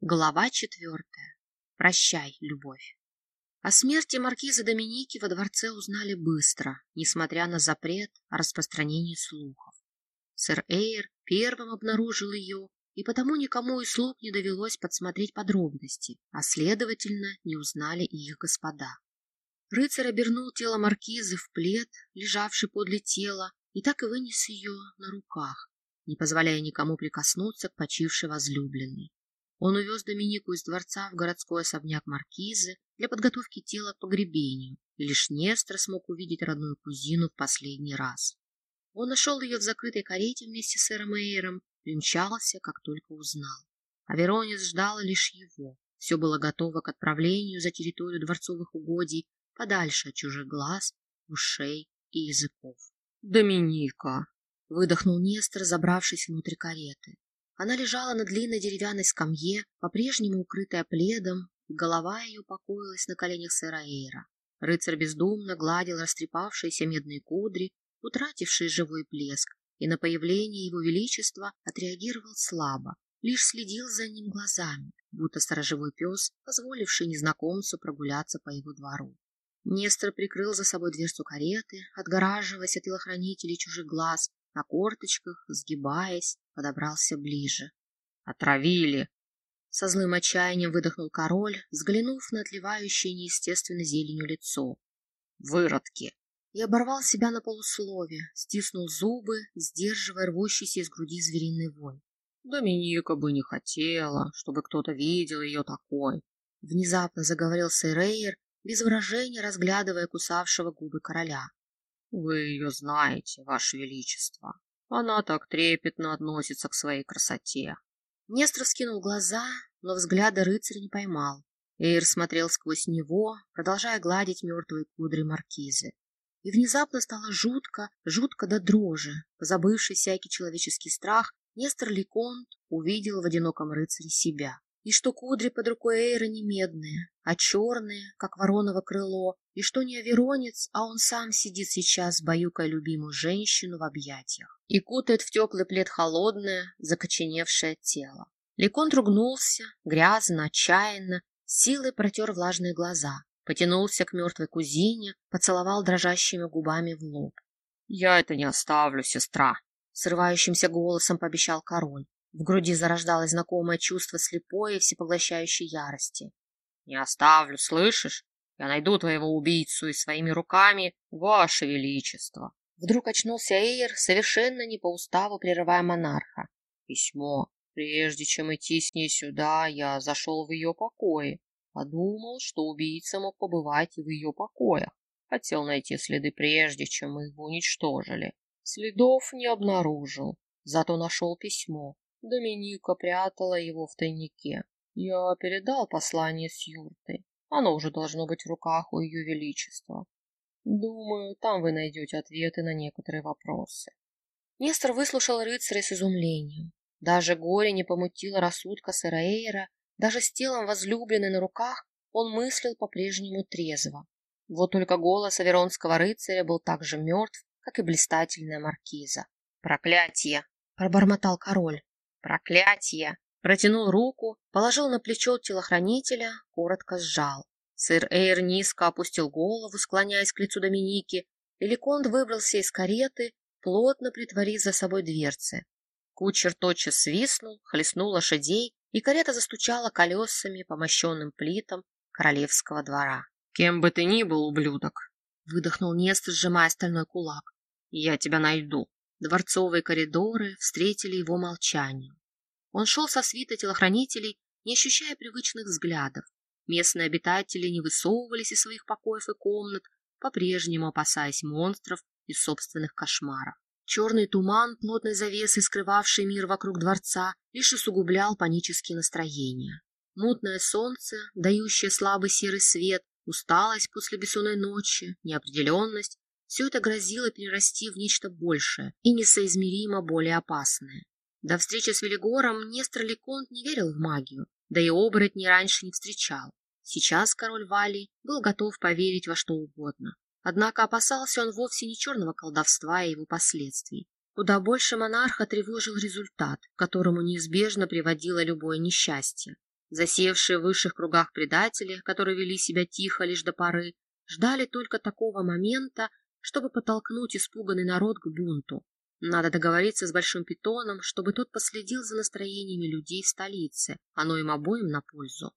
Глава четвертая. Прощай, любовь. О смерти маркиза Доминики во дворце узнали быстро, несмотря на запрет о распространении слухов. Сэр Эйр первым обнаружил ее, и потому никому из слуг не довелось подсмотреть подробности, а, следовательно, не узнали и их господа. Рыцарь обернул тело маркизы в плед, лежавший подле тела, и так и вынес ее на руках, не позволяя никому прикоснуться к почившей возлюбленной. Он увез Доминику из дворца в городской особняк маркизы для подготовки тела к погребению, и лишь Нестор смог увидеть родную кузину в последний раз. Он нашел ее в закрытой карете вместе с сэром Эйром, примчался, как только узнал. А Веронис ждала лишь его. Все было готово к отправлению за территорию дворцовых угодий, подальше от чужих глаз, ушей и языков. «Доминика!» — выдохнул Нестор, забравшись внутрь кареты. Она лежала на длинной деревянной скамье, по-прежнему укрытая пледом, голова ее покоилась на коленях сэра Эйра. Рыцарь бездумно гладил растрепавшиеся медные кудри, утратившие живой блеск, и на появление его величества отреагировал слабо, лишь следил за ним глазами, будто сторожевой пес, позволивший незнакомцу прогуляться по его двору. Нестор прикрыл за собой дверцу кареты, отгораживаясь от телохранителей чужих глаз, на корточках, сгибаясь, подобрался ближе. «Отравили!» Со злым отчаянием выдохнул король, взглянув на отливающее неестественно зеленью лицо. «Выродки!» И оборвал себя на полуслове, стиснул зубы, сдерживая рвущийся из груди звериный вой. «Доминика бы не хотела, чтобы кто-то видел ее такой!» Внезапно заговорил сэр Эйр, без выражения разглядывая кусавшего губы короля. Вы ее знаете, Ваше Величество. Она так трепетно относится к своей красоте. Нестор скинул глаза, но взгляда рыцаря не поймал. Эйр смотрел сквозь него, продолжая гладить мертвые кудри маркизы. И внезапно стало жутко, жутко до дрожи. Позабывший всякий человеческий страх, Нестор Ликонт увидел в одиноком рыцаре себя и что кудри под рукой Эйра не медные, а черные, как вороново крыло, и что не аверонец, а он сам сидит сейчас, баюкая любимую женщину в объятиях, и кутает в теплый плед холодное, закоченевшее тело. Лекон ругнулся, грязно, отчаянно, силой протер влажные глаза, потянулся к мертвой кузине, поцеловал дрожащими губами в лоб. — Я это не оставлю, сестра! — срывающимся голосом пообещал король. В груди зарождалось знакомое чувство слепой и всепоглощающей ярости. «Не оставлю, слышишь? Я найду твоего убийцу и своими руками, ваше величество!» Вдруг очнулся Эйр, совершенно не по уставу прерывая монарха. «Письмо. Прежде чем идти с ней сюда, я зашел в ее покои. Подумал, что убийца мог побывать и в ее покоях. Хотел найти следы прежде, чем мы их уничтожили. Следов не обнаружил, зато нашел письмо. Доминика прятала его в тайнике. Я передал послание с юртой. Оно уже должно быть в руках у ее величества. Думаю, там вы найдете ответы на некоторые вопросы. Нестор выслушал рыцаря с изумлением. Даже горе не помутило рассудка Сараэйра, даже с телом возлюбленной на руках он мыслил по-прежнему трезво. Вот только голос аверонского рыцаря был так же мертв, как и блистательная маркиза. «Проклятие!» — пробормотал король. Проклятие! Протянул руку, положил на плечо телохранителя, коротко сжал. Сыр Эйр низко опустил голову, склоняясь к лицу Доминики, и выбрался из кареты, плотно притворив за собой дверцы. Кучер тотчас свистнул, хлестнул лошадей, и карета застучала колесами по мощенным плитам королевского двора. «Кем бы ты ни был, ублюдок!» — выдохнул Нестор, сжимая стальной кулак. «Я тебя найду!» Дворцовые коридоры встретили его молчанием. Он шел со свита телохранителей, не ощущая привычных взглядов. Местные обитатели не высовывались из своих покоев и комнат, по-прежнему опасаясь монстров и собственных кошмаров. Черный туман, плотной завесой скрывавший мир вокруг дворца, лишь усугублял панические настроения. Мутное солнце, дающее слабый серый свет, усталость после бессонной ночи, неопределенность все это грозило перерасти в нечто большее и несоизмеримо более опасное. До встречи с Велигором Нестор Леконт не верил в магию, да и оборотни раньше не встречал. Сейчас король Валий был готов поверить во что угодно. Однако опасался он вовсе не черного колдовства и его последствий. Куда больше монарха тревожил результат, к которому неизбежно приводило любое несчастье. Засевшие в высших кругах предатели, которые вели себя тихо лишь до поры, ждали только такого момента, чтобы подтолкнуть испуганный народ к бунту. Надо договориться с Большим Питоном, чтобы тот последил за настроениями людей в столице, оно им обоим на пользу.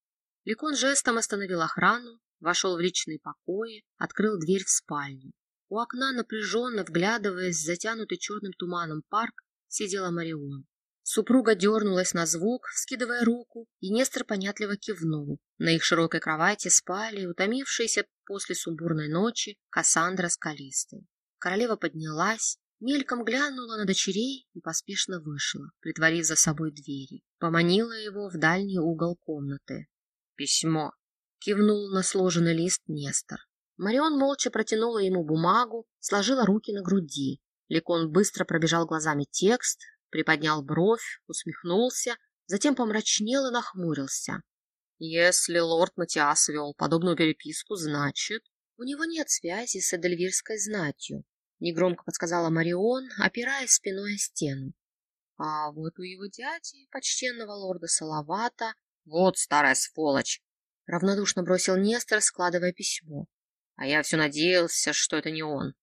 Ликон жестом остановил охрану, вошел в личные покои, открыл дверь в спальню. У окна, напряженно вглядываясь в затянутый черным туманом парк, сидела Марион. Супруга дернулась на звук, скидывая руку, и Нестор понятливо кивнул. На их широкой кровати спали, утомившиеся после сумбурной ночи, Кассандра с Калистой. Королева поднялась, мельком глянула на дочерей и поспешно вышла, притворив за собой двери. Поманила его в дальний угол комнаты. «Письмо!» — кивнул на сложенный лист Нестор. Марион молча протянула ему бумагу, сложила руки на груди. Лекон быстро пробежал глазами текст, приподнял бровь, усмехнулся, затем помрачнел и нахмурился. Если лорд Матиас вел подобную переписку, значит... У него нет связи с Эдельвирской знатью, негромко подсказала Марион, опираясь спиной о стену. А вот у его дяди, почтенного лорда Салавата, вот старая сволочь, равнодушно бросил Нестор, складывая письмо. А я все надеялся, что это не он.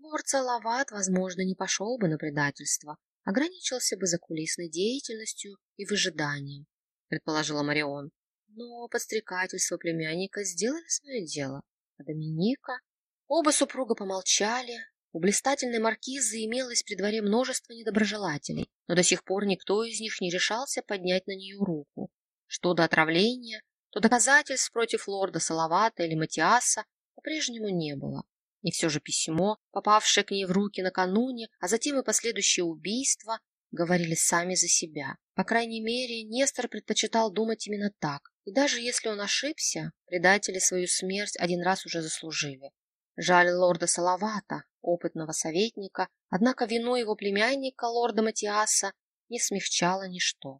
Лорд Салават, возможно, не пошел бы на предательство, ограничился бы закулисной деятельностью и выжиданием, предположила Марион. Но подстрекательство племянника сделали свое дело, а Доминика... Оба супруга помолчали. У блистательной маркизы имелось при дворе множество недоброжелателей, но до сих пор никто из них не решался поднять на нее руку. Что до отравления, то доказательств против лорда Салавата или Матиаса по-прежнему не было. И все же письмо, попавшее к ней в руки накануне, а затем и последующее убийство, говорили сами за себя. По крайней мере, Нестор предпочитал думать именно так. И даже если он ошибся, предатели свою смерть один раз уже заслужили. Жаль лорда Салавата, опытного советника, однако вину его племянника, лорда Матиаса, не смягчало ничто.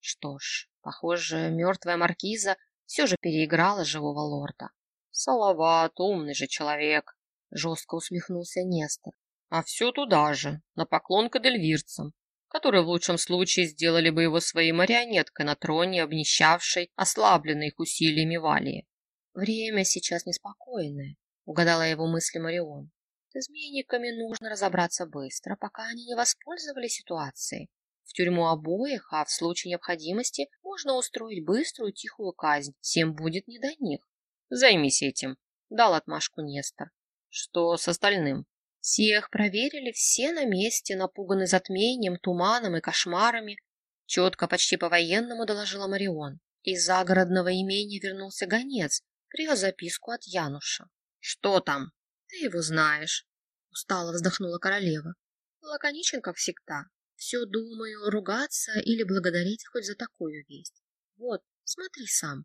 Что ж, похоже, мертвая маркиза все же переиграла живого лорда. Салават, умный же человек, Жестко усмехнулся Нестор. А все туда же, на поклон к эдельвирцам, которые в лучшем случае сделали бы его своей марионеткой на троне, обнищавшей, ослабленной их усилиями Валии. Время сейчас неспокойное, угадала его мысли Марион. С изменниками нужно разобраться быстро, пока они не воспользовались ситуацией. В тюрьму обоих, а в случае необходимости можно устроить быструю тихую казнь. Всем будет не до них. Займись этим, дал отмашку Нестор. Что с остальным? Всех проверили, все на месте, напуганы затмением, туманом и кошмарами. Четко, почти по-военному доложила Марион. Из загородного имения вернулся гонец, привез записку от Януша. Что там? Ты его знаешь. Устало вздохнула королева. Лаконичен, как всегда. Все думаю, ругаться или благодарить хоть за такую весть. Вот, смотри сам.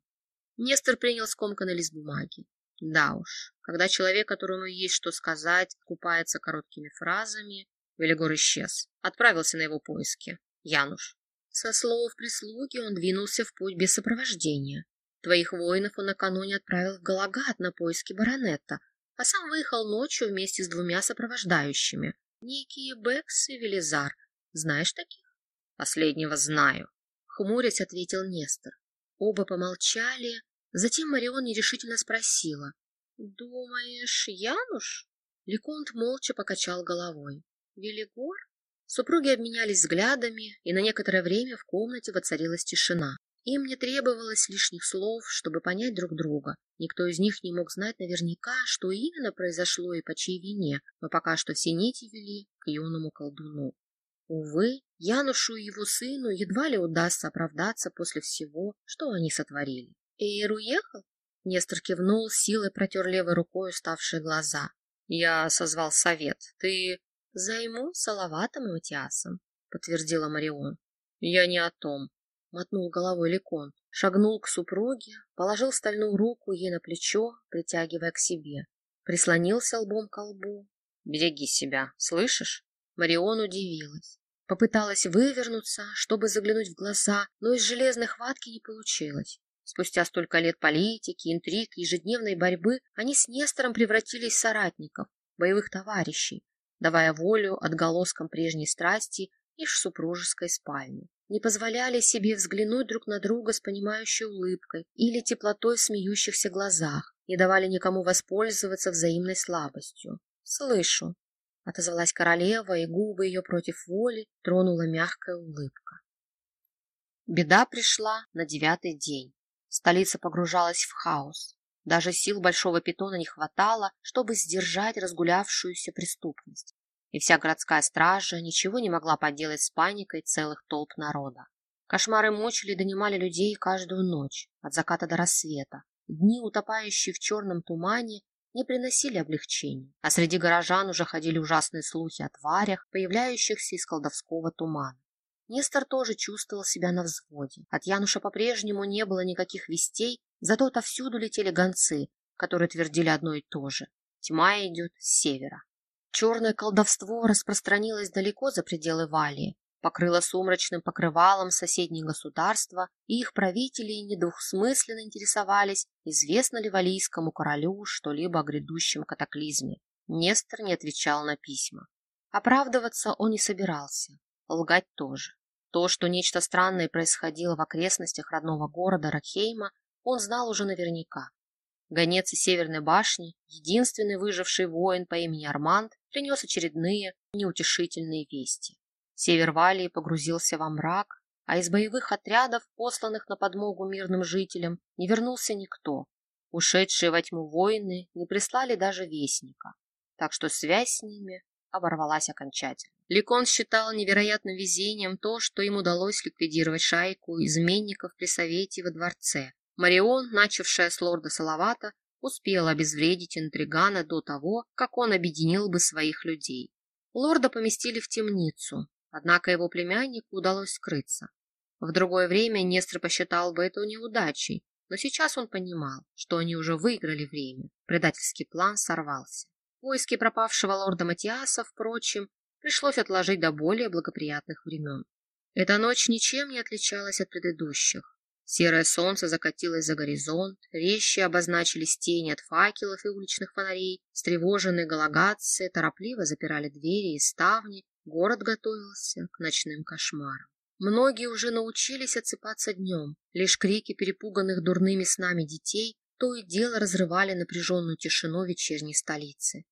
Нестор принял скомканный лист бумаги. Да уж, когда человек, которому есть что сказать, купается короткими фразами, Велигор исчез, отправился на его поиски. Януш. Со слов прислуги он двинулся в путь без сопровождения. Твоих воинов он накануне отправил в Галагат на поиски баронета, а сам выехал ночью вместе с двумя сопровождающими. Некие Бекс и Велизар. Знаешь таких? Последнего знаю. Хмурясь, ответил Нестор. Оба помолчали, Затем Марион нерешительно спросила. «Думаешь, Януш?» Леконт молча покачал головой. «Велигор?» Супруги обменялись взглядами, и на некоторое время в комнате воцарилась тишина. Им не требовалось лишних слов, чтобы понять друг друга. Никто из них не мог знать наверняка, что именно произошло и по чьей вине, но пока что все нити вели к юному колдуну. Увы, Янушу и его сыну едва ли удастся оправдаться после всего, что они сотворили. «Эйр уехал?» Нестор кивнул, силой протер левой рукой уставшие глаза. «Я созвал совет. Ты...» «Займу Салаватом и Матиасом», — подтвердила Марион. «Я не о том», — мотнул головой Лекон, шагнул к супруге, положил стальную руку ей на плечо, притягивая к себе. Прислонился лбом к лбу. «Береги себя, слышишь?» Марион удивилась. Попыталась вывернуться, чтобы заглянуть в глаза, но из железной хватки не получилось. Спустя столько лет политики, интриг, ежедневной борьбы они с Нестором превратились в соратников, боевых товарищей, давая волю отголоскам прежней страсти лишь в супружеской спальне. не позволяли себе взглянуть друг на друга с понимающей улыбкой или теплотой в смеющихся глазах, не давали никому воспользоваться взаимной слабостью. «Слышу», — отозвалась королева, и губы ее против воли тронула мягкая улыбка. Беда пришла на девятый день. Столица погружалась в хаос. Даже сил большого питона не хватало, чтобы сдержать разгулявшуюся преступность. И вся городская стража ничего не могла поделать с паникой целых толп народа. Кошмары мучили и донимали людей каждую ночь, от заката до рассвета. Дни, утопающие в черном тумане, не приносили облегчения, а среди горожан уже ходили ужасные слухи о тварях, появляющихся из колдовского тумана. Нестор тоже чувствовал себя на взводе. От Януша по-прежнему не было никаких вестей, зато отовсюду летели гонцы, которые твердили одно и то же. Тьма идет с севера. Черное колдовство распространилось далеко за пределы Валии, покрыло сумрачным покрывалом соседние государства, и их правители недвусмысленно интересовались, известно ли валийскому королю что-либо о грядущем катаклизме. Нестор не отвечал на письма. Оправдываться он не собирался, лгать тоже. То, что нечто странное происходило в окрестностях родного города Рахейма, он знал уже наверняка. Гонец из Северной башни, единственный выживший воин по имени Арманд, принес очередные неутешительные вести. Север Валии погрузился во мрак, а из боевых отрядов, посланных на подмогу мирным жителям, не вернулся никто. Ушедшие во тьму воины не прислали даже вестника, так что связь с ними оборвалась окончательно. Ликон считал невероятным везением то, что им удалось ликвидировать шайку изменников при совете во дворце. Марион, начавшая с лорда Салавата, успела обезвредить интригана до того, как он объединил бы своих людей. Лорда поместили в темницу, однако его племяннику удалось скрыться. В другое время Нестр посчитал бы это неудачей, но сейчас он понимал, что они уже выиграли время. Предательский план сорвался. Поиски пропавшего лорда Матиаса, впрочем, пришлось отложить до более благоприятных времен. Эта ночь ничем не отличалась от предыдущих. Серое солнце закатилось за горизонт, резче обозначились тени от факелов и уличных фонарей, встревоженные галагатцы торопливо запирали двери и ставни, город готовился к ночным кошмарам. Многие уже научились отсыпаться днем, лишь крики перепуганных дурными снами детей то и дело разрывали напряженную тишину вечерней столицы.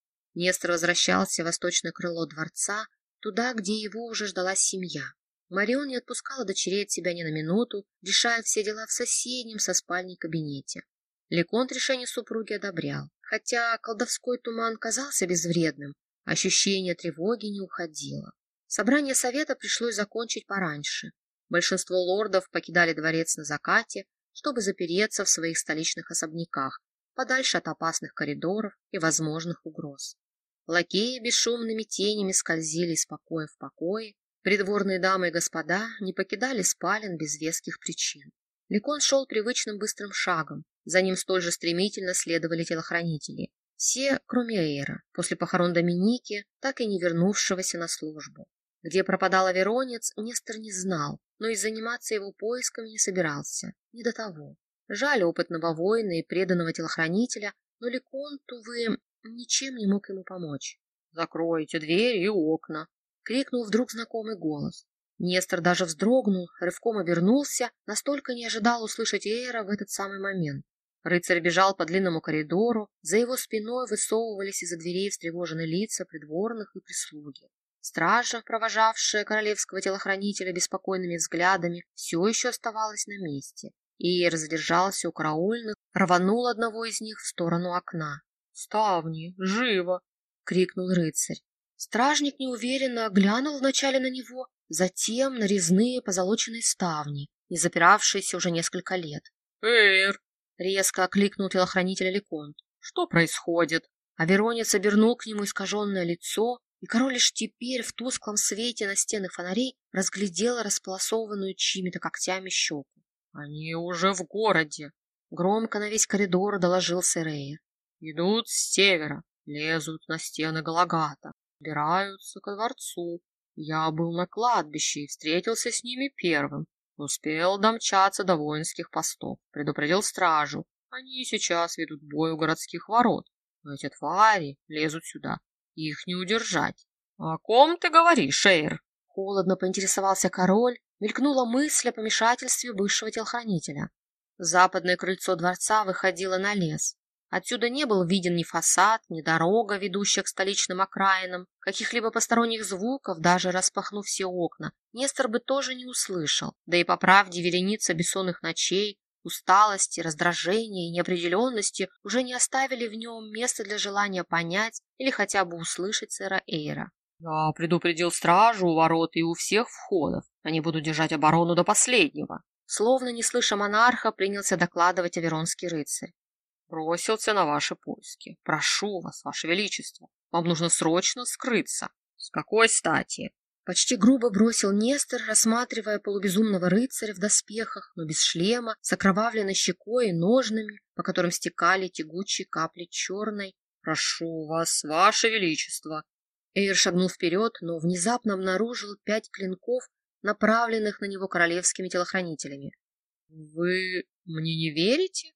Нестор возвращался в восточное крыло дворца, туда, где его уже ждала семья. Марион не отпускала дочерей от себя ни на минуту, решая все дела в соседнем со спальней кабинете. Леконт решение супруги одобрял. Хотя колдовской туман казался безвредным, ощущение тревоги не уходило. Собрание совета пришлось закончить пораньше. Большинство лордов покидали дворец на закате, чтобы запереться в своих столичных особняках, подальше от опасных коридоров и возможных угроз. Лакеи бесшумными тенями скользили из покоя в покое, придворные дамы и господа не покидали спален без веских причин. Ликон шел привычным быстрым шагом, за ним столь же стремительно следовали телохранители, все, кроме Эйра, после похорон Доминики, так и не вернувшегося на службу. Где пропадала Веронец, Нестор не знал, но и заниматься его поисками не собирался. Не до того. Жаль опытного воина и преданного телохранителя, но Леконт, увы, ничем не мог ему помочь. «Закройте двери и окна!» — крикнул вдруг знакомый голос. Нестор даже вздрогнул, рывком обернулся, настолько не ожидал услышать Эйра в этот самый момент. Рыцарь бежал по длинному коридору, за его спиной высовывались из-за дверей встревоженные лица придворных и прислуги. Стража, провожавшая королевского телохранителя беспокойными взглядами, все еще оставалась на месте. Иер задержался у караульных, рванул одного из них в сторону окна. «Ставни! Живо!» — крикнул рыцарь. Стражник неуверенно оглянул вначале на него, затем на резные позолоченные ставни, не запиравшиеся уже несколько лет. «Эйр!» — резко окликнул телохранитель Леконт. «Что происходит?» А Веронец обернул к нему искаженное лицо, и король лишь теперь в тусклом свете на стены фонарей разглядел располосованную чьими-то когтями щеку. Они уже в городе. Громко на весь коридор доложил Серея. Идут с севера, лезут на стены Галагата, убираются ко дворцу. Я был на кладбище и встретился с ними первым. Успел домчаться до воинских постов, предупредил стражу. Они сейчас ведут бой у городских ворот. Но эти твари лезут сюда, их не удержать. — О ком ты говоришь, Эйр? Холодно поинтересовался король, Мелькнула мысль о помешательстве бывшего телохранителя. Западное крыльцо дворца выходило на лес. Отсюда не был виден ни фасад, ни дорога, ведущая к столичным окраинам. Каких-либо посторонних звуков, даже распахнув все окна, Нестор бы тоже не услышал. Да и по правде вереница бессонных ночей, усталости, раздражения и неопределенности уже не оставили в нем места для желания понять или хотя бы услышать сэра Эйра. «Я предупредил стражу у ворот и у всех входов. Они будут держать оборону до последнего». Словно не слыша монарха, принялся докладывать Аверонский рыцарь. «Бросился на ваши поиски. Прошу вас, ваше величество, вам нужно срочно скрыться. С какой стати?» Почти грубо бросил Нестор, рассматривая полубезумного рыцаря в доспехах, но без шлема, с окровавленной щекой и ножными, по которым стекали тягучие капли черной. «Прошу вас, ваше величество!» Эйр шагнул вперед, но внезапно обнаружил пять клинков, направленных на него королевскими телохранителями. «Вы мне не верите?»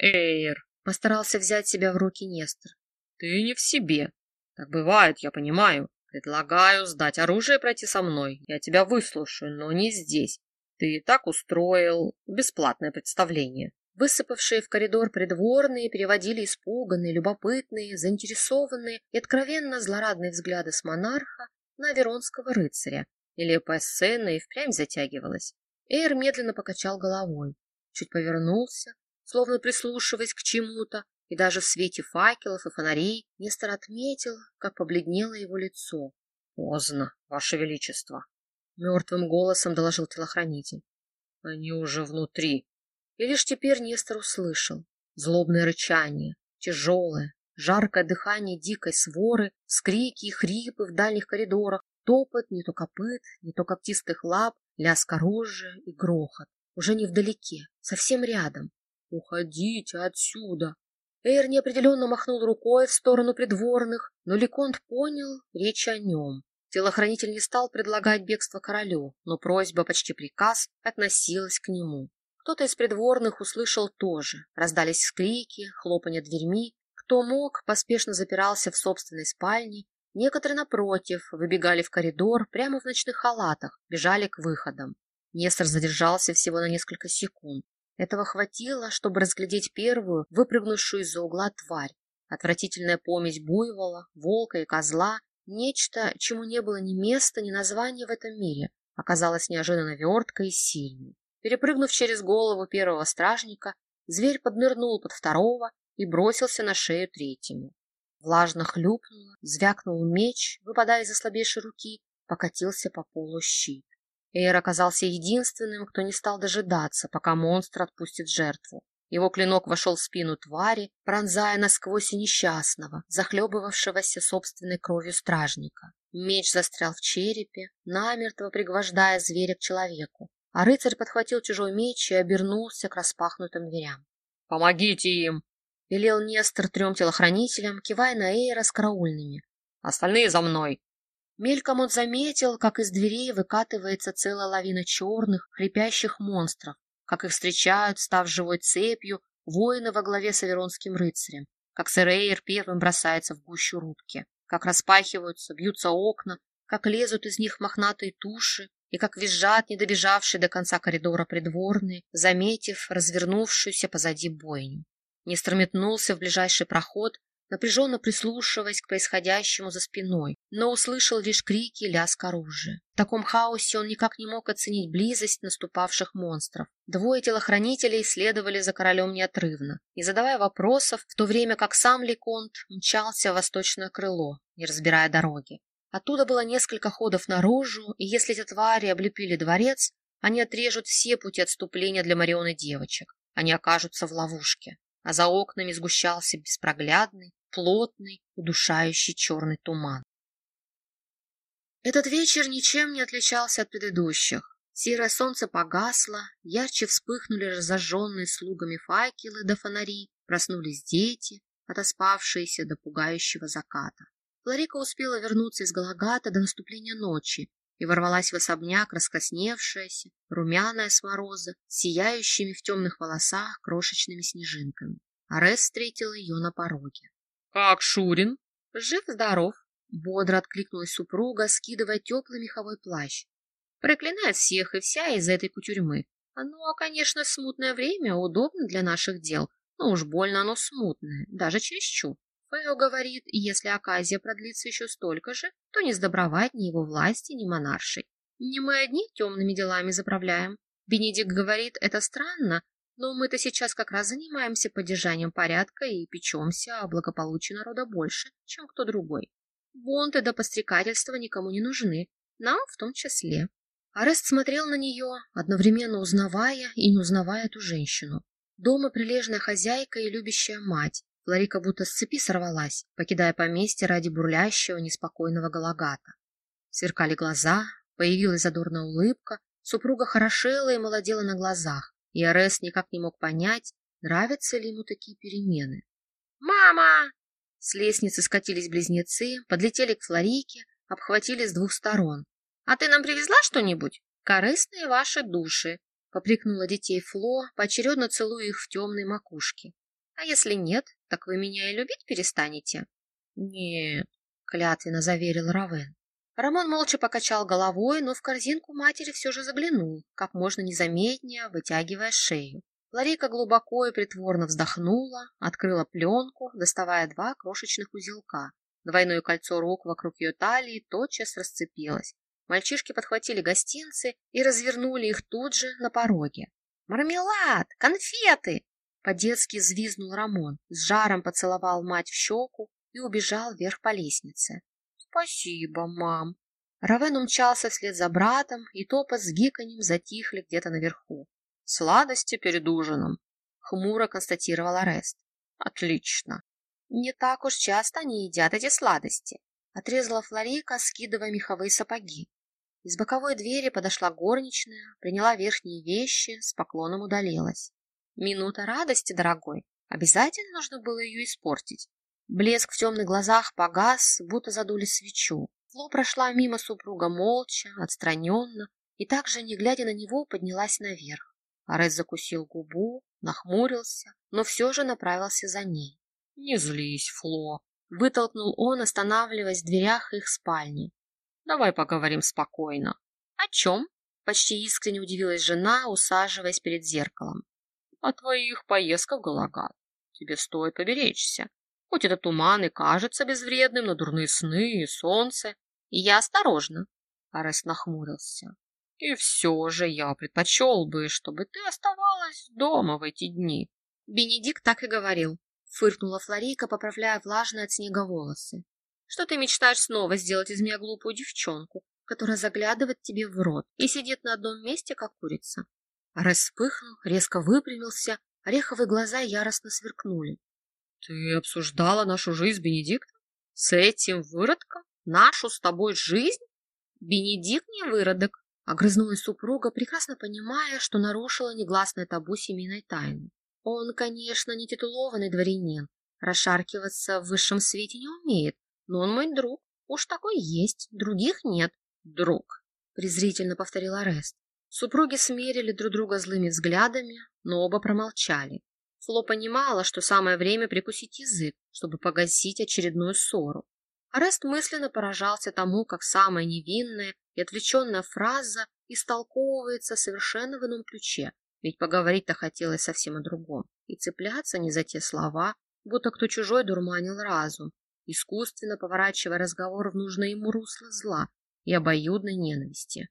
«Эйр!» — постарался взять себя в руки Нестор. «Ты не в себе. Так бывает, я понимаю. Предлагаю сдать оружие и пройти со мной. Я тебя выслушаю, но не здесь. Ты и так устроил бесплатное представление. Высыпавшие в коридор придворные переводили испуганные, любопытные, заинтересованные и откровенно злорадные взгляды с монарха на веронского рыцаря. Нелепая сцена и впрямь затягивалась. Эйр медленно покачал головой, чуть повернулся, словно прислушиваясь к чему-то, и даже в свете факелов и фонарей Нестор отметил, как побледнело его лицо. — Поздно, Ваше Величество! — мертвым голосом доложил телохранитель. — Они уже внутри. И лишь теперь Нестор услышал злобное рычание, тяжелое, жаркое дыхание дикой своры, скрики и хрипы в дальних коридорах, топот не то копыт, не то когтистых лап, лязг оружия и грохот. Уже не вдалеке, совсем рядом. «Уходите отсюда!» Эйр неопределенно махнул рукой в сторону придворных, но Леконт понял речь о нем. Телохранитель не стал предлагать бегство королю, но просьба, почти приказ, относилась к нему. Кто-то из придворных услышал тоже. Раздались скрики, хлопанье дверьми. Кто мог, поспешно запирался в собственной спальне. Некоторые, напротив, выбегали в коридор прямо в ночных халатах, бежали к выходам. Нестор задержался всего на несколько секунд. Этого хватило, чтобы разглядеть первую, выпрыгнувшую из-за угла тварь. Отвратительная помесь буйвола, волка и козла, нечто, чему не было ни места, ни названия в этом мире, оказалось неожиданно верткой и сильной. Перепрыгнув через голову первого стражника, зверь поднырнул под второго и бросился на шею третьему. Влажно хлюпнуло, звякнул меч, выпадая из ослабевшей руки, покатился по полу щит. Эйр оказался единственным, кто не стал дожидаться, пока монстр отпустит жертву. Его клинок вошел в спину твари, пронзая насквозь и несчастного, захлебывавшегося собственной кровью стражника. Меч застрял в черепе, намертво пригвождая зверя к человеку, а рыцарь подхватил чужой меч и обернулся к распахнутым дверям. «Помогите им!» — велел Нестор трем телохранителям, кивая на Эйра с караульными. «Остальные за мной!» Мельком он заметил, как из дверей выкатывается целая лавина черных, хрипящих монстров, как их встречают, став живой цепью, воины во главе с Аверонским рыцарем, как Серейр первым бросается в гущу рубки, как распахиваются, бьются окна, как лезут из них мохнатые туши, и как визжат недобежавшие до конца коридора придворные, заметив развернувшуюся позади бойню. Нестор метнулся в ближайший проход, напряженно прислушиваясь к происходящему за спиной, но услышал лишь крики и лязг оружия. В таком хаосе он никак не мог оценить близость наступавших монстров. Двое телохранителей следовали за королем неотрывно, не задавая вопросов, в то время как сам Леконт мчался в восточное крыло, не разбирая дороги. Оттуда было несколько ходов наружу, и если эти твари облепили дворец, они отрежут все пути отступления для Марионы девочек. Они окажутся в ловушке а за окнами сгущался беспроглядный, плотный, удушающий черный туман. Этот вечер ничем не отличался от предыдущих. Серое солнце погасло, ярче вспыхнули разожженные слугами факелы до фонари, проснулись дети, отоспавшиеся до пугающего заката. Флорика успела вернуться из Галагата до наступления ночи и ворвалась в особняк, раскосневшаяся, румяная с мороза, сияющими в темных волосах крошечными снежинками. Арес встретил ее на пороге. «Как Шурин?» «Жив-здоров», — бодро откликнулась супруга, скидывая теплый меховой плащ. Проклинает всех и вся из этой кутюрьмы. Ну, а, конечно, смутное время удобно для наших дел, но уж больно оно смутное, даже чересчур. Фео говорит, если оказия продлится еще столько же, то не сдобровать ни его власти, ни монаршей. Не мы одни темными делами заправляем. Бенедикт говорит, это странно, но мы-то сейчас как раз занимаемся поддержанием порядка и печемся о благополучии народа больше, чем кто другой. Бонты до пострекательства никому не нужны, нам в том числе. Арест смотрел на нее, одновременно узнавая и не узнавая эту женщину. Дома прилежная хозяйка и любящая мать. Ларика будто с цепи сорвалась, покидая поместье ради бурлящего, неспокойного галагата. Сверкали глаза, появилась задорная улыбка, супруга хорошела и молодела на глазах, и Арест никак не мог понять, нравятся ли ему такие перемены. «Мама!» С лестницы скатились близнецы, подлетели к Флорике, обхватили с двух сторон. «А ты нам привезла что-нибудь?» «Корыстные ваши души», — поприкнула детей Фло, поочередно целуя их в темной макушке. «А если нет, так вы меня и любить перестанете?» «Нет», — клятвенно заверил Равен. Рамон молча покачал головой, но в корзинку матери все же заглянул, как можно незаметнее, вытягивая шею. Ларика глубоко и притворно вздохнула, открыла пленку, доставая два крошечных узелка. Двойное кольцо рук вокруг ее талии тотчас расцепилось. Мальчишки подхватили гостинцы и развернули их тут же на пороге. «Мармелад! Конфеты!» По-детски взвизнул Рамон, с жаром поцеловал мать в щеку и убежал вверх по лестнице. «Спасибо, мам!» Равен умчался вслед за братом, и топот с гиканьем затихли где-то наверху. «Сладости перед ужином», — хмуро констатировал Арест. «Отлично. Не так уж часто они едят эти сладости», — отрезала Флорика, скидывая меховые сапоги. Из боковой двери подошла горничная, приняла верхние вещи, с поклоном удалилась. Минута радости, дорогой. Обязательно нужно было ее испортить. Блеск в темных глазах погас, будто задули свечу. Фло прошла мимо супруга молча, отстраненно, и также, не глядя на него, поднялась наверх. Арес закусил губу, нахмурился, но все же направился за ней. — Не злись, Фло, — вытолкнул он, останавливаясь в дверях их спальни. — Давай поговорим спокойно. — О чем? — почти искренне удивилась жена, усаживаясь перед зеркалом. — О твоих поездках в Галагат. Тебе стоит поберечься. Хоть этот туман и кажется безвредным, но дурные сны и солнце. И я осторожна. Арес нахмурился. И все же я предпочел бы, чтобы ты оставалась дома в эти дни. Бенедикт так и говорил. Фыркнула Флорийка, поправляя влажные от снега волосы. Что ты мечтаешь снова сделать из меня глупую девчонку, которая заглядывает тебе в рот и сидит на одном месте, как курица? Арес вспыхнул, резко выпрямился, ореховые глаза яростно сверкнули. Ты обсуждала нашу жизнь с Бенедиктом? С этим выродком? Нашу с тобой жизнь? Бенедикт не выродок, огрызнулась супруга, прекрасно понимая, что нарушила негласное табу семейной тайны. Он, конечно, не титулованный дворянин, расшаркиваться в высшем свете не умеет, но он мой друг. Уж такой есть, других нет. Друг, презрительно повторил Арест. Супруги смерили друг друга злыми взглядами, но оба промолчали. Фло понимала, что самое время прикусить язык, чтобы погасить очередную ссору. Арест мысленно поражался тому, как самая невинная и отвлеченная фраза истолковывается совершенно в ином ключе, ведь поговорить-то хотелось совсем о другом, и цепляться не за те слова, будто кто чужой дурманил разум, искусственно поворачивая разговор в нужное ему русло зла и обоюдной ненависти.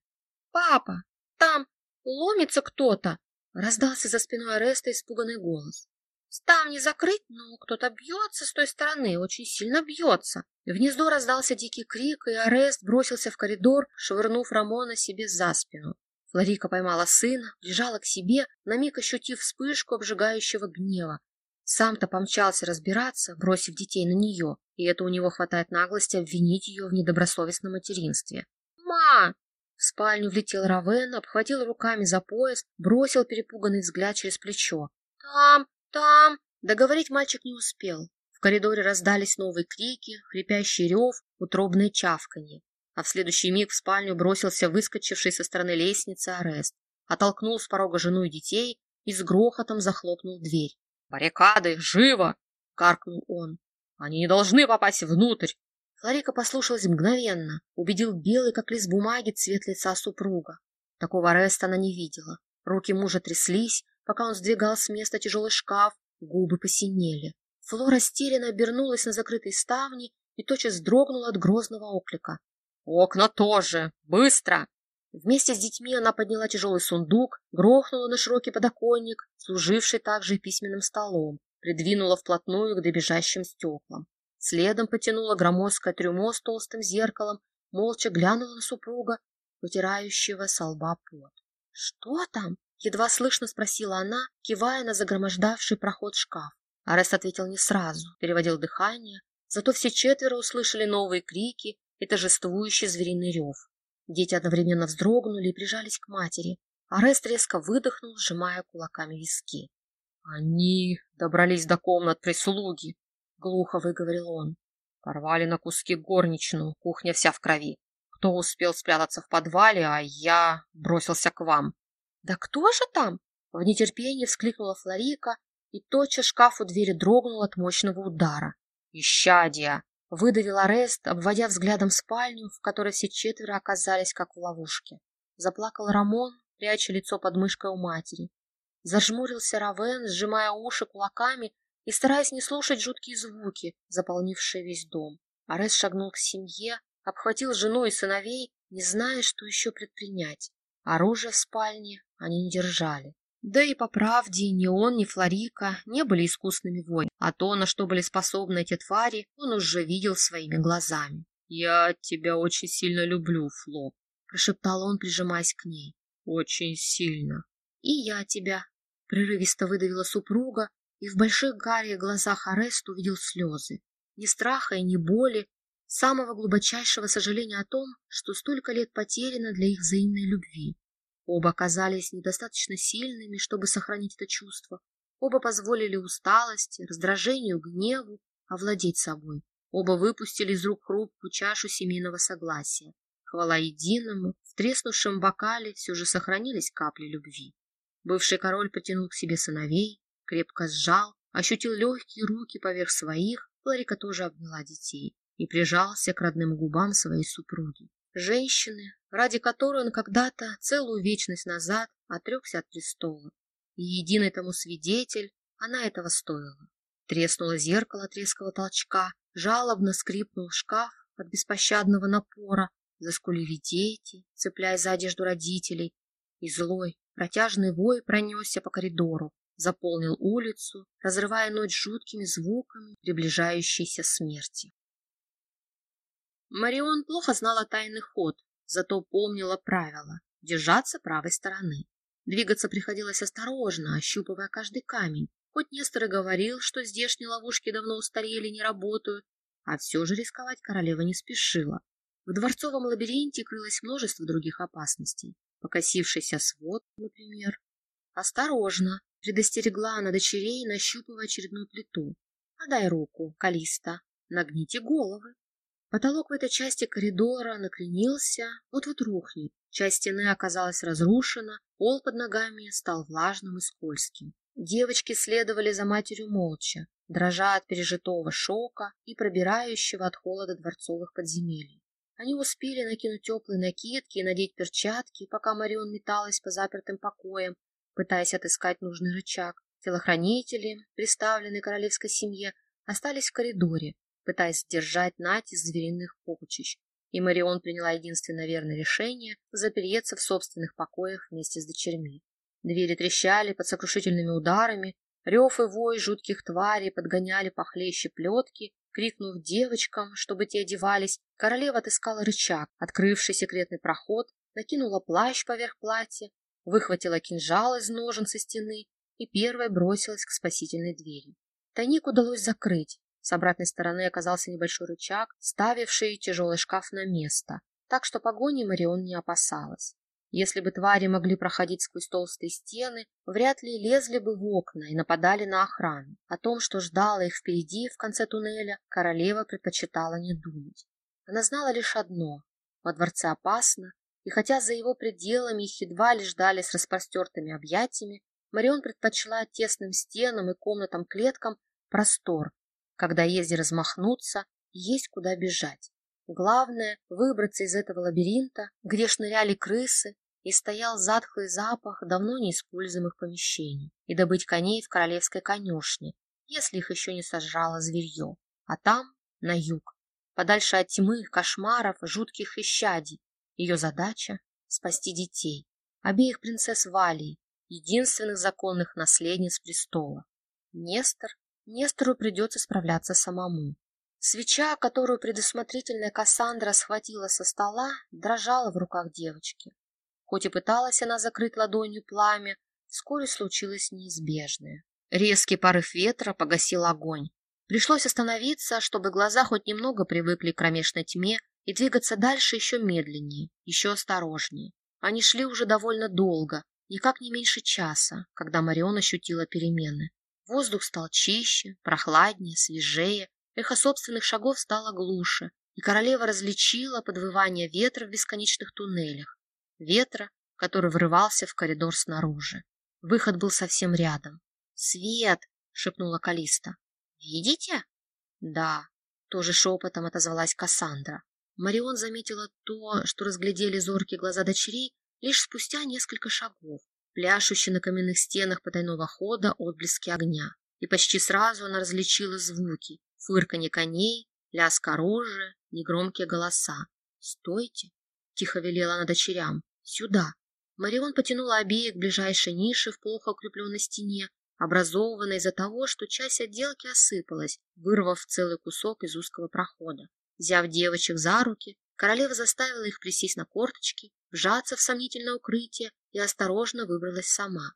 «Папа, там ломится кто-то!» Раздался за спиной Ареста испуганный голос. Ставни закрыть, но кто-то бьется с той стороны, очень сильно бьется. В гнездо раздался дикий крик, и Арест бросился в коридор, швырнув Рамона себе за спину. Флорика поймала сына, прижала к себе, на миг ощутив вспышку обжигающего гнева. Сам-то помчался разбираться, бросив детей на нее, и это у него хватает наглости обвинить ее в недобросовестном материнстве. «Ма!» В спальню влетел Равен, обхватил руками за пояс, бросил перепуганный взгляд через плечо. «Там! Там!» Договорить мальчик не успел. В коридоре раздались новые крики, хрипящий рев, утробное чавканье. А в следующий миг в спальню бросился выскочивший со стороны лестницы Арест, оттолкнул с порога жену и детей и с грохотом захлопнул дверь. «Баррикады! Живо!» — каркнул он. «Они не должны попасть внутрь!» Флорика послушалась мгновенно, убедил белый, как лист бумаги, цвет лица супруга. Такого ареста она не видела. Руки мужа тряслись, пока он сдвигал с места тяжелый шкаф, губы посинели. Флора растерянно обернулась на закрытой ставни и тотчас вздрогнула от грозного оклика. «Окна тоже! Быстро!» Вместе с детьми она подняла тяжелый сундук, грохнула на широкий подоконник, служивший также и письменным столом, придвинула вплотную к добежащим стеклам. Следом потянула громоздкое трюмо с толстым зеркалом, молча глянула на супруга, вытирающего со лба пот. — Что там? — едва слышно спросила она, кивая на загромождавший проход шкаф. Арест ответил не сразу, переводил дыхание, зато все четверо услышали новые крики и торжествующий звериный рев. Дети одновременно вздрогнули и прижались к матери. Арест резко выдохнул, сжимая кулаками виски. «Они добрались до комнат прислуги», — глухо выговорил он. «Порвали на куски горничную, кухня вся в крови. Кто успел спрятаться в подвале, а я бросился к вам». «Да кто же там?» — в нетерпении вскликнула Флорика, и тотчас шкаф у двери дрогнул от мощного удара. «Исчадья!» — выдавил Арест, обводя взглядом спальню, в которой все четверо оказались как в ловушке. Заплакал Рамон, пряча лицо под мышкой у матери. Зажмурился Равен, сжимая уши кулаками и стараясь не слушать жуткие звуки, заполнившие весь дом. Арес шагнул к семье, обхватил жену и сыновей, не зная, что еще предпринять. Оружие в спальне они не держали. Да и по правде ни он, ни Флорика не были искусными воинами, а то, на что были способны эти твари, он уже видел своими глазами. — Я тебя очень сильно люблю, Фло, — прошептал он, прижимаясь к ней. — Очень сильно. — И я тебя, Прерывисто выдавила супруга, и в больших гарьих глазах Арест увидел слезы. Ни страха и ни боли, самого глубочайшего сожаления о том, что столько лет потеряно для их взаимной любви. Оба оказались недостаточно сильными, чтобы сохранить это чувство. Оба позволили усталости, раздражению, гневу овладеть собой. Оба выпустили из рук хрупкую чашу семейного согласия. Хвала единому, в треснувшем бокале все же сохранились капли любви. Бывший король потянул к себе сыновей, крепко сжал, ощутил легкие руки поверх своих, Ларика тоже обняла детей и прижался к родным губам своей супруги. Женщины, ради которой он когда-то целую вечность назад отрекся от престола. И единый тому свидетель, она этого стоила. Треснуло зеркало от резкого толчка, жалобно скрипнул шкаф от беспощадного напора, заскулили дети, цепляясь за одежду родителей, и злой, Протяжный вой пронесся по коридору, заполнил улицу, разрывая ночь жуткими звуками приближающейся смерти. Марион плохо знала тайный ход, зато помнила правила — держаться правой стороны. Двигаться приходилось осторожно, ощупывая каждый камень. Хоть Нестор и говорил, что здешние ловушки давно устарели и не работают, а все же рисковать королева не спешила. В дворцовом лабиринте крылось множество других опасностей. Покосившийся свод, например. «Осторожно!» — предостерегла она дочерей, нащупывая очередную плиту. «Подай руку, Калиста, нагните головы». Потолок в этой части коридора накренился, вот-вот рухнет. Часть стены оказалась разрушена, пол под ногами стал влажным и скользким. Девочки следовали за матерью молча, дрожа от пережитого шока и пробирающего от холода дворцовых подземелий. Они успели накинуть теплые накидки и надеть перчатки, пока Марион металась по запертым покоям, пытаясь отыскать нужный рычаг. Телохранители, представленные королевской семье, остались в коридоре, пытаясь сдержать натиск звериных полчищ. И Марион приняла единственно верное решение запереться в собственных покоях вместе с дочерьми. Двери трещали под сокрушительными ударами, рев и вой жутких тварей подгоняли похлеще плетки, Крикнув девочкам, чтобы те одевались, королева отыскала рычаг, открывший секретный проход, накинула плащ поверх платья, выхватила кинжал из ножен со стены и первой бросилась к спасительной двери. Тайник удалось закрыть. С обратной стороны оказался небольшой рычаг, ставивший тяжелый шкаф на место, так что погони Марион не опасалась. Если бы твари могли проходить сквозь толстые стены, вряд ли лезли бы в окна и нападали на охрану. О том, что ждало их впереди, в конце туннеля, королева предпочитала не думать. Она знала лишь одно — во дворце опасно, и хотя за его пределами их едва ли ждали с распростертыми объятиями, Марион предпочла тесным стенам и комнатам-клеткам простор, когда езди размахнуться, есть куда бежать. Главное — выбраться из этого лабиринта, где шныряли крысы, и стоял затхлый запах давно неиспользуемых помещений, и добыть коней в королевской конюшне, если их еще не сожрало зверье. А там, на юг, подальше от тьмы, кошмаров, жутких исчадий, ее задача — спасти детей, обеих принцесс Валии, единственных законных наследниц престола. Нестор, Нестору придется справляться самому. Свеча, которую предусмотрительная Кассандра схватила со стола, дрожала в руках девочки. Хоть и пыталась она закрыть ладонью пламя, вскоре случилось неизбежное. Резкий порыв ветра погасил огонь. Пришлось остановиться, чтобы глаза хоть немного привыкли к кромешной тьме и двигаться дальше еще медленнее, еще осторожнее. Они шли уже довольно долго, никак не меньше часа, когда Марион ощутила перемены. Воздух стал чище, прохладнее, свежее, эхо собственных шагов стало глуше, и королева различила подвывание ветра в бесконечных туннелях, ветра, который врывался в коридор снаружи. Выход был совсем рядом. «Свет!» — шепнула Калиста. «Видите?» «Да», — тоже шепотом отозвалась Кассандра. Марион заметила то, что разглядели зоркие глаза дочерей лишь спустя несколько шагов, пляшущие на каменных стенах потайного хода отблески огня. И почти сразу она различила звуки — фырканье коней, лязг оружия, негромкие голоса. «Стойте!» — тихо велела она дочерям. «Сюда!» Марион потянула обеих к ближайшей нише в плохо укрепленной стене, образованной из-за того, что часть отделки осыпалась, вырвав целый кусок из узкого прохода. Взяв девочек за руки, королева заставила их присесть на корточки, вжаться в сомнительное укрытие и осторожно выбралась сама.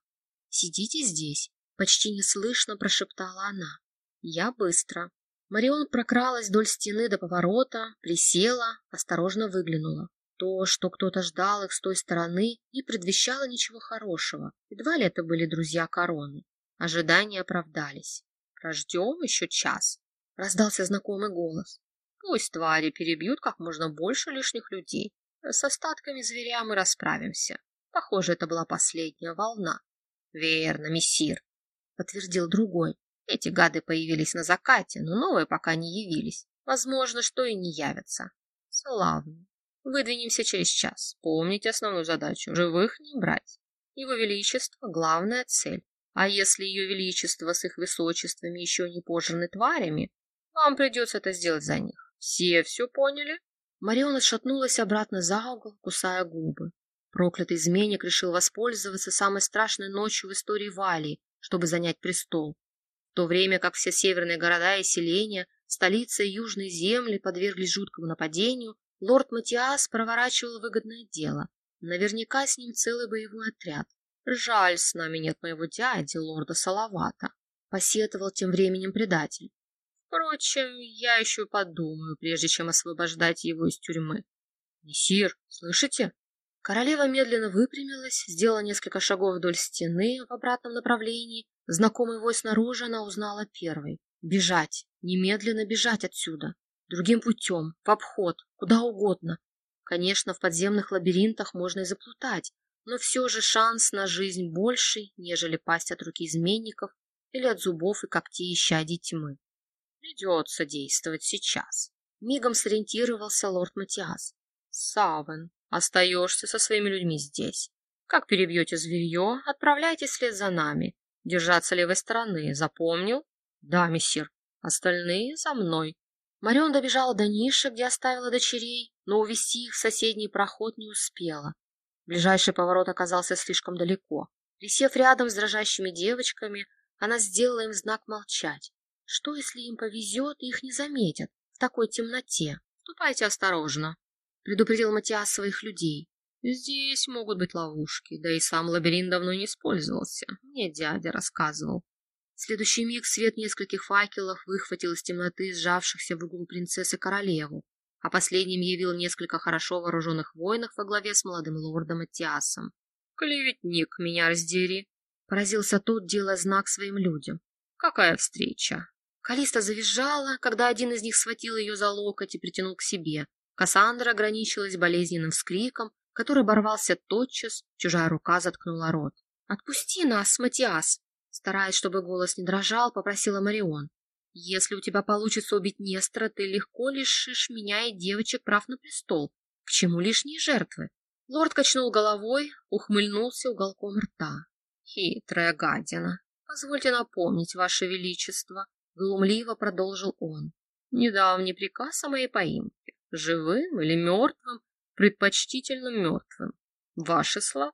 «Сидите здесь», — почти неслышно прошептала она. «Я быстро». Марион прокралась вдоль стены до поворота, присела, осторожно выглянула. То, что кто-то ждал их с той стороны, не предвещало ничего хорошего. Едва ли это были друзья короны. Ожидания оправдались. «Прождем еще час», — раздался знакомый голос. Пусть твари перебьют как можно больше лишних людей. С остатками зверя мы расправимся. Похоже, это была последняя волна. Верно, мессир, подтвердил другой. Эти гады появились на закате, но новые пока не явились. Возможно, что и не явятся. Славно. Выдвинемся через час. Помните основную задачу. Живых не брать. Его Величество — главная цель. А если Ее Величество с их высочествами еще не пожраны тварями, вам придется это сделать за них. Все все поняли? Марион отшатнулась обратно за угол, кусая губы. Проклятый изменник решил воспользоваться самой страшной ночью в истории Валии, чтобы занять престол. В то время как все северные города и селения, столица и южные земли подверглись жуткому нападению, лорд Матиас проворачивал выгодное дело. Наверняка с ним целый боевой отряд. Жаль, с нами нет моего дяди, лорда Салавата. Посетовал тем временем предатель. Впрочем, я еще подумаю, прежде чем освобождать его из тюрьмы. Мессир, слышите? Королева медленно выпрямилась, сделала несколько шагов вдоль стены в обратном направлении. Знакомый вой снаружи она узнала первой. Бежать, немедленно бежать отсюда. Другим путем, в обход, куда угодно. Конечно, в подземных лабиринтах можно и заплутать, но все же шанс на жизнь больший, нежели пасть от руки изменников или от зубов и когтей исчадий тьмы. Придется действовать сейчас. Мигом сориентировался лорд Матиас. Савен, остаешься со своими людьми здесь. Как перебьете зверье, отправляйтесь вслед за нами. Держаться левой стороны, запомнил? Да, мессир. Остальные за мной. Марион добежала до ниши, где оставила дочерей, но увести их в соседний проход не успела. Ближайший поворот оказался слишком далеко. Присев рядом с дрожащими девочками, она сделала им знак молчать. Что, если им повезет и их не заметят в такой темноте? Ступайте осторожно, предупредил Матиас своих людей. Здесь могут быть ловушки, да и сам лабиринт давно не использовался. Мне дядя рассказывал. В следующий миг свет нескольких факелов выхватил из темноты сжавшихся в углу принцессы королеву, а последним явил несколько хорошо вооруженных воинов во главе с молодым лордом Матиасом. «Клеветник, меня раздери!» Поразился тот, делая знак своим людям. «Какая встреча? Калиста завизжала, когда один из них схватил ее за локоть и притянул к себе. Кассандра ограничилась болезненным вскриком, который оборвался тотчас, чужая рука заткнула рот. «Отпусти нас, Матиас!» Стараясь, чтобы голос не дрожал, попросила Марион. Если у тебя получится убить Нестора, ты легко лишишь меня и девочек прав на престол. К чему лишние жертвы? Лорд качнул головой, ухмыльнулся уголком рта. Хитрая гадина. Позвольте напомнить, Ваше Величество, глумливо продолжил он. Недавний приказ о моей поимке. Живым или мертвым, предпочтительно мертвым. Ваши слова?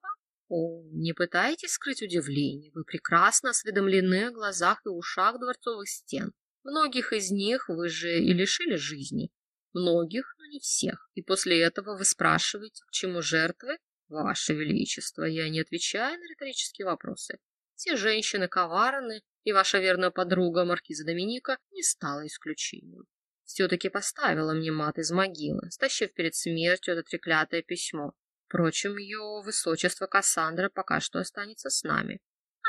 О, не пытайтесь скрыть удивление. Вы прекрасно осведомлены о глазах и ушах дворцовых стен. Многих из них вы же и лишили жизни. Многих, но не всех. И после этого вы спрашиваете, к чему жертвы? Ваше Величество, я не отвечаю на риторические вопросы. Все женщины коварны, и ваша верная подруга Маркиза Доминика не стала исключением. Все-таки поставила мне мат из могилы, стащив перед смертью это треклятое письмо. Впрочем, ее высочество Кассандра пока что останется с нами.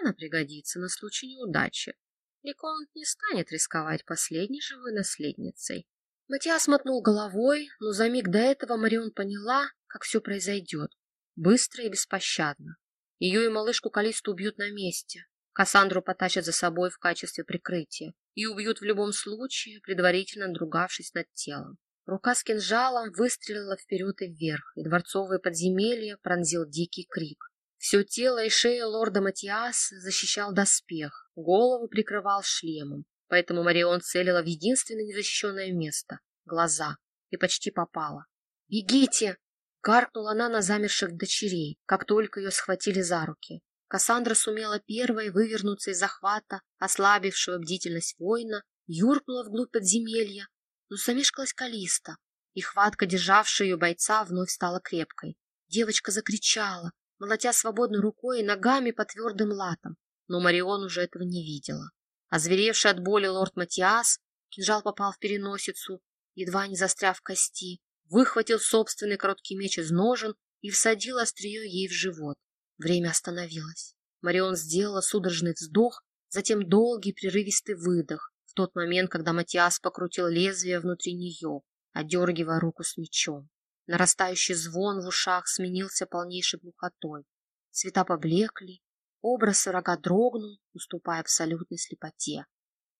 Она пригодится на случай неудачи. Виконт не станет рисковать последней живой наследницей. Матиас мотнул головой, но за миг до этого Марион поняла, как все произойдет. Быстро и беспощадно. Ее и малышку Калисту убьют на месте. Кассандру потащат за собой в качестве прикрытия и убьют в любом случае, предварительно надругавшись над телом. Рука с кинжалом выстрелила вперед и вверх, и дворцовые подземелья пронзил дикий крик. Все тело и шея лорда Матиаса защищал доспех, голову прикрывал шлемом, поэтому Марион целила в единственное незащищенное место — глаза, и почти попала. «Бегите!» Каркнула она на замерших дочерей, как только ее схватили за руки. Кассандра сумела первой вывернуться из захвата, ослабившего бдительность воина, юркнула вглубь подземелья, но замешкалась Калиста, и хватка, державшая ее бойца, вновь стала крепкой. Девочка закричала, молотя свободной рукой и ногами по твердым латам, но Марион уже этого не видела. Озверевший от боли лорд Матиас, кинжал попал в переносицу, едва не застряв в кости, выхватил собственный короткий меч из ножен и всадил острие ей в живот. Время остановилось. Марион сделала судорожный вздох, затем долгий прерывистый выдох, в тот момент, когда Матиас покрутил лезвие внутри нее, одергивая руку с мечом. Нарастающий звон в ушах сменился полнейшей глухотой. Цвета поблекли, образ врага дрогнул, уступая абсолютной слепоте.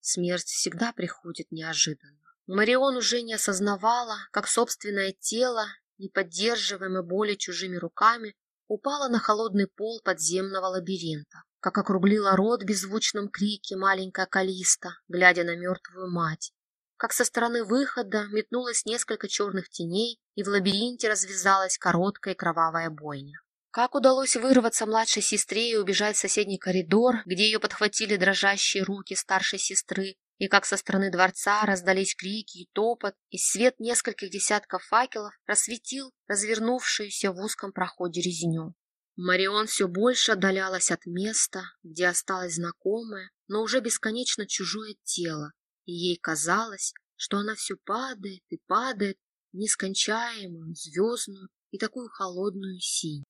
Смерть всегда приходит неожиданно. Марион уже не осознавала, как собственное тело, не поддерживаемое более чужими руками, упало на холодный пол подземного лабиринта, как округлила рот в беззвучном крике маленькая Калиста, глядя на мертвую мать, как со стороны выхода метнулось несколько черных теней, и в лабиринте развязалась короткая кровавая бойня. Как удалось вырваться младшей сестре и убежать в соседний коридор, где ее подхватили дрожащие руки старшей сестры, и как со стороны дворца раздались крики и топот, и свет нескольких десятков факелов рассветил развернувшуюся в узком проходе резню. Марион все больше отдалялась от места, где осталось знакомое, но уже бесконечно чужое тело, и ей казалось, что она все падает и падает в нескончаемую, звездную и такую холодную синь.